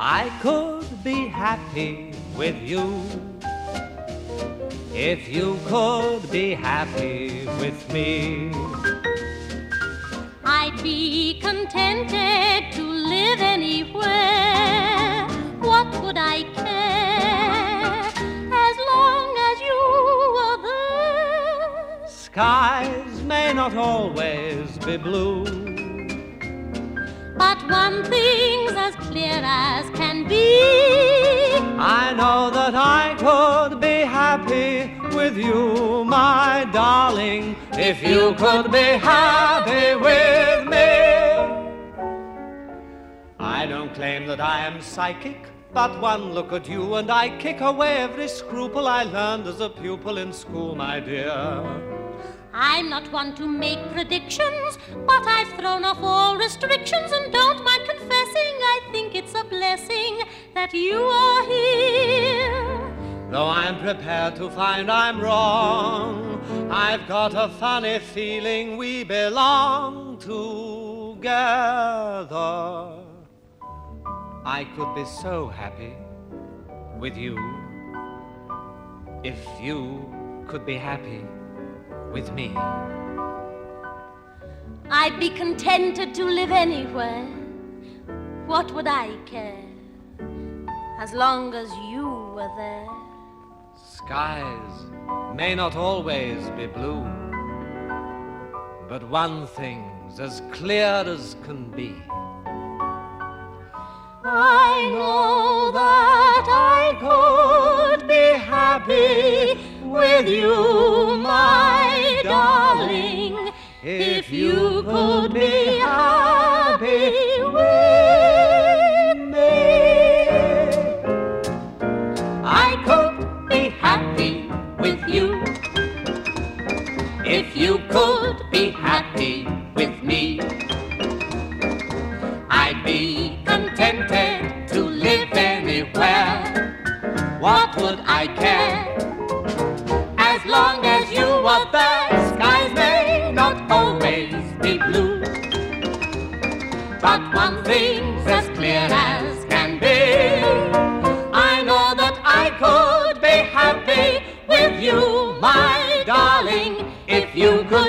I could be happy with you. If you could be happy with me. I'd be contented to live anywhere. What would I care as long as you were there? Skies may not always be blue. But one thing's as clear as can be. I know that I could be happy with you, my darling, if you could be happy with me. I don't claim that I am psychic, but one look at you and I kick away every scruple I learned as a pupil in school, my dear. I'm not one to make predictions, but I've thrown off all restrictions and don't mind confessing that you are here. Though I'm prepared to find I'm wrong, I've got a funny feeling we belong together. I could be so happy with you if you could be happy with me. I'd be contented to live anywhere. What would I care? As long as you were there. Skies may not always be blue, but one thing's as clear as can be. I know that I could be happy with you, my darling, if you could be What would I care? As long as you were there, skies may not always be blue. But one thing's as clear as can be. I know that I could be happy with you, my darling, if you could